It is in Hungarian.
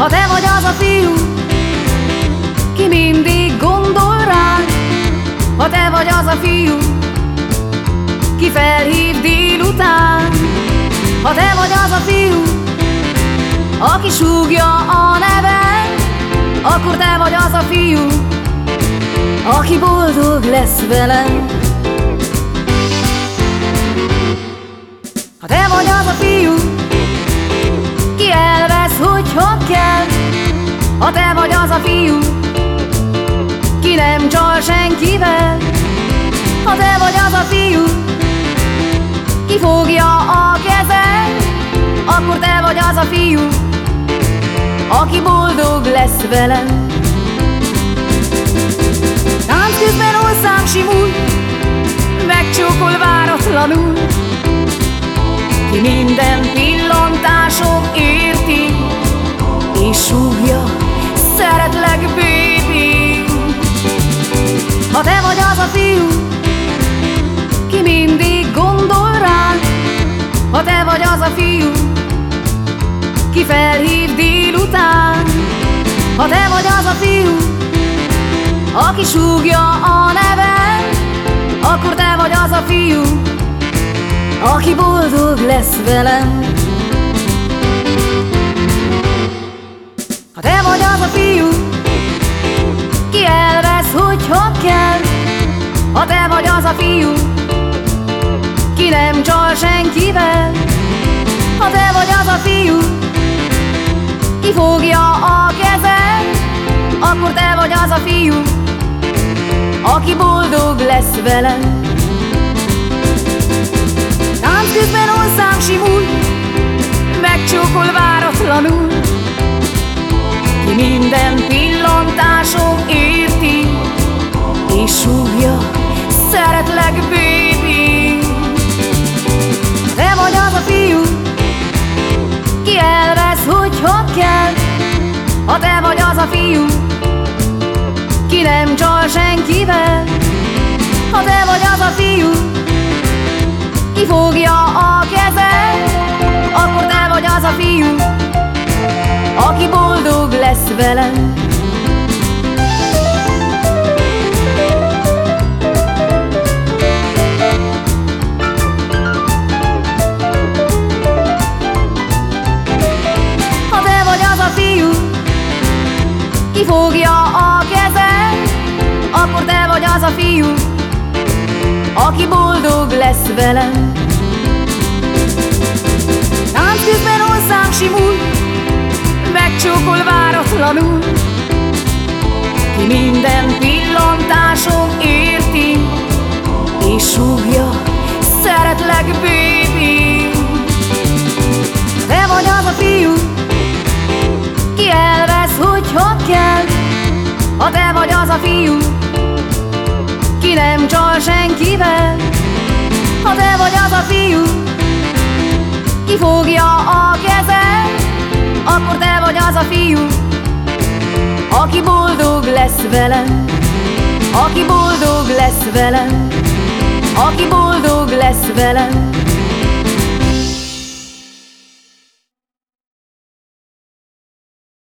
Ha te vagy az a fiú, ki mindig gondol ránk, ha te vagy az a fiú, ki felhív délután, ha te vagy az a fiú, aki súgja a nevet, akkor te vagy az a fiú, aki boldog lesz velem. Ha te vagy az a fiú, Ha te vagy az a fiú, ki nem csal senkivel. Ha te vagy az a fiú, ki fogja a kezed Akkor te vagy az a fiú, aki boldog lesz velem. Tánc közben hozzám simul, megcsókol váratlanul fiú, ki felhív délután. Ha te vagy az a fiú, aki súgja a nevem Akkor te vagy az a fiú, aki boldog lesz velem. Ha te vagy az a fiú, ki elvesz, hogyha kell. Ha te vagy az a fiú, fogja a kezed Akkor te vagy az a fiú, aki boldog lesz velem Tánc közben hozzám simul, megcsókol váratlanul. Ki minden pillantásom érti, és súgja, szeretlek, baby. Te vagy az a fiú, ki elvesz, hogyha kell Ha te vagy az a fiú, ki nem csal senkivel. Ha te vagy az a fiú, ki fogja a kezed Akkor te vagy az a fiú, aki boldog lesz velem ki fogja a kezed Akkor te vagy az a fiú, aki boldog lesz velem. Tánc közben hozzám simul, megcsókol váratlanul. Ki minden pillantásom érti, és súgja, szeretlek, baby a fiú, ki nem csal senkivel. Ha te vagy az a fiú, ki fogja a kezed Akkor te vagy az a fiú, aki boldog lesz velem Aki boldog lesz velem Aki boldog lesz velem